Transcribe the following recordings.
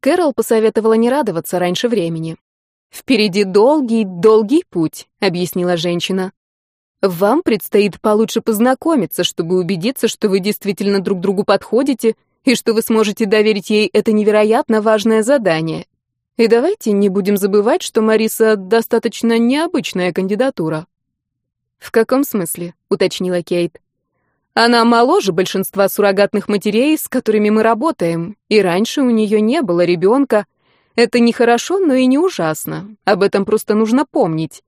Кэрол посоветовала не радоваться раньше времени. «Впереди долгий, долгий путь», — объяснила женщина. «Вам предстоит получше познакомиться, чтобы убедиться, что вы действительно друг другу подходите и что вы сможете доверить ей это невероятно важное задание. И давайте не будем забывать, что Мариса достаточно необычная кандидатура». «В каком смысле?» — уточнила Кейт. «Она моложе большинства суррогатных матерей, с которыми мы работаем, и раньше у нее не было ребенка, это не хорошо, но и не ужасно. Об этом просто нужно помнить.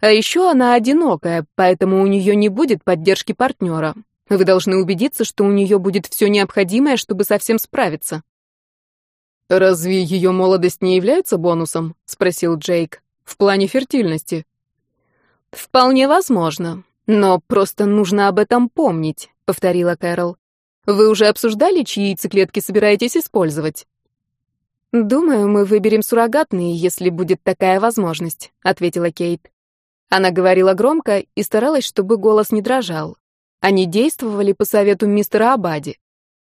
А еще она одинокая, поэтому у нее не будет поддержки партнера. Вы должны убедиться, что у нее будет все необходимое, чтобы совсем справиться. «Разве ее молодость не является бонусом?» — спросил Джейк. «В плане фертильности». «Вполне возможно. Но просто нужно об этом помнить», — повторила Кэрол. «Вы уже обсуждали, чьи яйцеклетки собираетесь использовать?» «Думаю, мы выберем суррогатные, если будет такая возможность», — ответила Кейт. Она говорила громко и старалась, чтобы голос не дрожал. Они действовали по совету мистера Абади.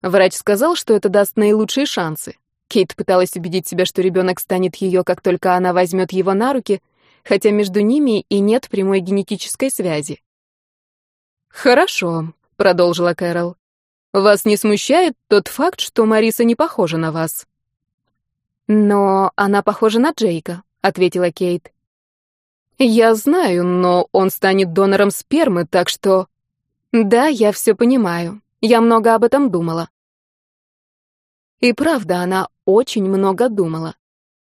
Врач сказал, что это даст наилучшие шансы. Кейт пыталась убедить себя, что ребенок станет ее, как только она возьмет его на руки, хотя между ними и нет прямой генетической связи. «Хорошо», — продолжила Кэрол. «Вас не смущает тот факт, что Мариса не похожа на вас?» «Но она похожа на Джейка», — ответила Кейт. «Я знаю, но он станет донором спермы, так что...» «Да, я все понимаю. Я много об этом думала». И правда, она очень много думала.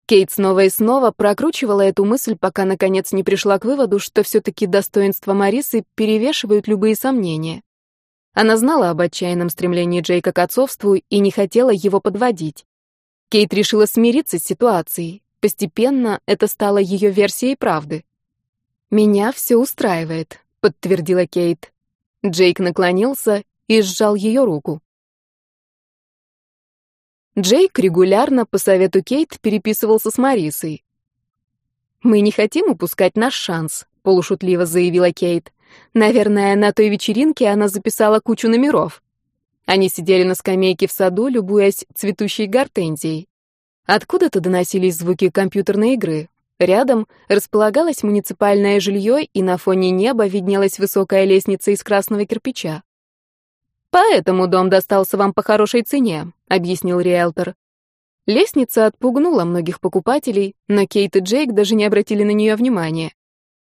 Кейт снова и снова прокручивала эту мысль, пока наконец не пришла к выводу, что все-таки достоинства Марисы перевешивают любые сомнения. Она знала об отчаянном стремлении Джейка к отцовству и не хотела его подводить. Кейт решила смириться с ситуацией. Постепенно это стало ее версией правды. «Меня все устраивает», — подтвердила Кейт. Джейк наклонился и сжал ее руку. Джейк регулярно, по совету Кейт, переписывался с Марисой. «Мы не хотим упускать наш шанс», — полушутливо заявила Кейт. «Наверное, на той вечеринке она записала кучу номеров». Они сидели на скамейке в саду, любуясь цветущей гортензией. Откуда-то доносились звуки компьютерной игры. Рядом располагалось муниципальное жилье, и на фоне неба виднелась высокая лестница из красного кирпича. «Поэтому дом достался вам по хорошей цене», — объяснил риэлтор. Лестница отпугнула многих покупателей, но Кейт и Джейк даже не обратили на нее внимания.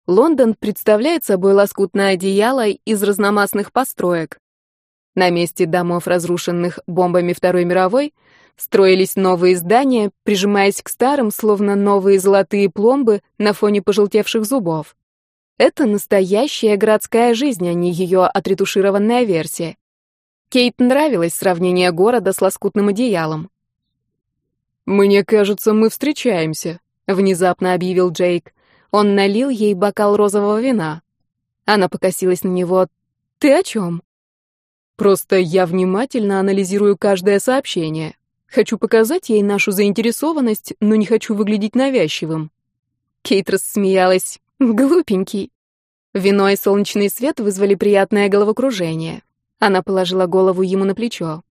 Лондон представляет собой лоскутное одеяло из разномастных построек. На месте домов, разрушенных бомбами Второй мировой, строились новые здания, прижимаясь к старым, словно новые золотые пломбы на фоне пожелтевших зубов. Это настоящая городская жизнь, а не ее отретушированная версия. Кейт нравилось сравнение города с лоскутным одеялом. «Мне кажется, мы встречаемся», — внезапно объявил Джейк. Он налил ей бокал розового вина. Она покосилась на него. «Ты о чем?» Просто я внимательно анализирую каждое сообщение. Хочу показать ей нашу заинтересованность, но не хочу выглядеть навязчивым. Кейт рассмеялась. Глупенький. Вино и солнечный свет вызвали приятное головокружение. Она положила голову ему на плечо.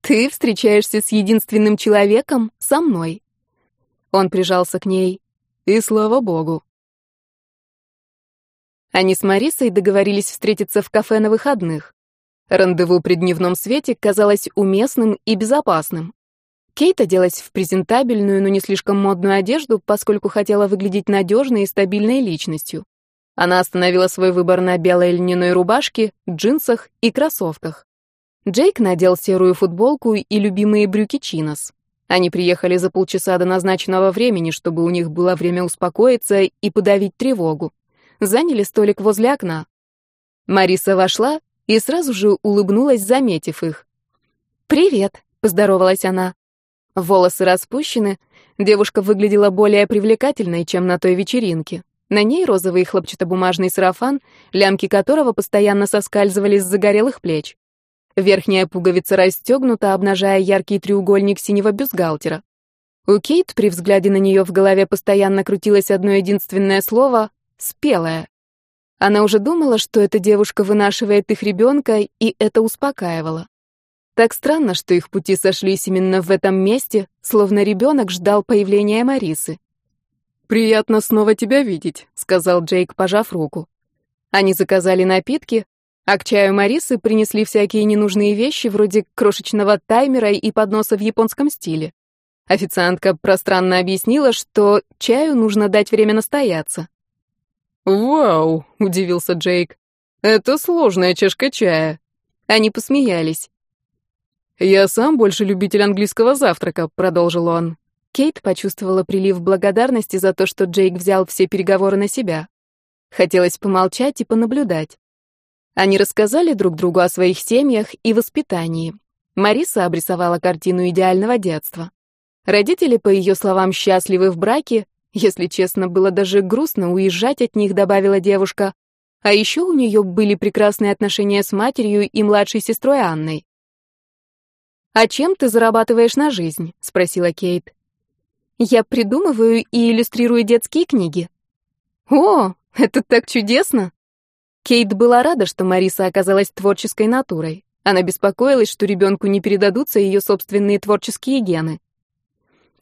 «Ты встречаешься с единственным человеком со мной». Он прижался к ней. И слава богу. Они с Марисой договорились встретиться в кафе на выходных. Рандеву при дневном свете казалось уместным и безопасным. Кейт оделась в презентабельную, но не слишком модную одежду, поскольку хотела выглядеть надежной и стабильной личностью. Она остановила свой выбор на белой льняной рубашке, джинсах и кроссовках. Джейк надел серую футболку и любимые брюки чинос. Они приехали за полчаса до назначенного времени, чтобы у них было время успокоиться и подавить тревогу. Заняли столик возле окна. Мариса вошла и сразу же улыбнулась, заметив их. «Привет», — поздоровалась она. Волосы распущены, девушка выглядела более привлекательной, чем на той вечеринке. На ней розовый хлопчатобумажный сарафан, лямки которого постоянно соскальзывали с загорелых плеч. Верхняя пуговица расстегнута, обнажая яркий треугольник синего бюстгальтера. У Кейт при взгляде на нее в голове постоянно крутилось одно единственное слово — «спелая». Она уже думала, что эта девушка вынашивает их ребенка, и это успокаивало. Так странно, что их пути сошлись именно в этом месте, словно ребенок ждал появления Марисы. «Приятно снова тебя видеть», — сказал Джейк, пожав руку. Они заказали напитки, а к чаю Марисы принесли всякие ненужные вещи, вроде крошечного таймера и подноса в японском стиле. Официантка пространно объяснила, что чаю нужно дать время настояться. «Вау!» — удивился Джейк. «Это сложная чашка чая». Они посмеялись. «Я сам больше любитель английского завтрака», — продолжил он. Кейт почувствовала прилив благодарности за то, что Джейк взял все переговоры на себя. Хотелось помолчать и понаблюдать. Они рассказали друг другу о своих семьях и воспитании. Мариса обрисовала картину идеального детства. Родители, по ее словам, счастливы в браке. Если честно, было даже грустно уезжать от них, добавила девушка. А еще у нее были прекрасные отношения с матерью и младшей сестрой Анной. «А чем ты зарабатываешь на жизнь?» — спросила Кейт. «Я придумываю и иллюстрирую детские книги». «О, это так чудесно!» Кейт была рада, что Мариса оказалась творческой натурой. Она беспокоилась, что ребенку не передадутся ее собственные творческие гены.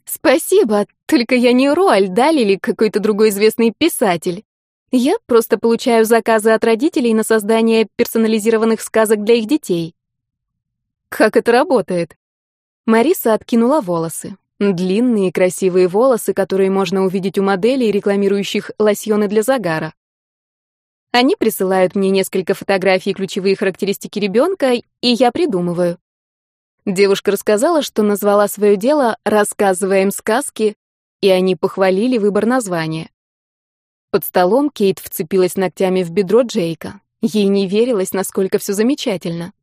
«Спасибо, только я не Роальд Даль или какой-то другой известный писатель. Я просто получаю заказы от родителей на создание персонализированных сказок для их детей». «Как это работает?» Мариса откинула волосы. Длинные красивые волосы, которые можно увидеть у моделей, рекламирующих лосьоны для загара. Они присылают мне несколько фотографий ключевые характеристики ребенка, и я придумываю. Девушка рассказала, что назвала свое дело «Рассказываем сказки», и они похвалили выбор названия. Под столом Кейт вцепилась ногтями в бедро Джейка. Ей не верилось, насколько все замечательно.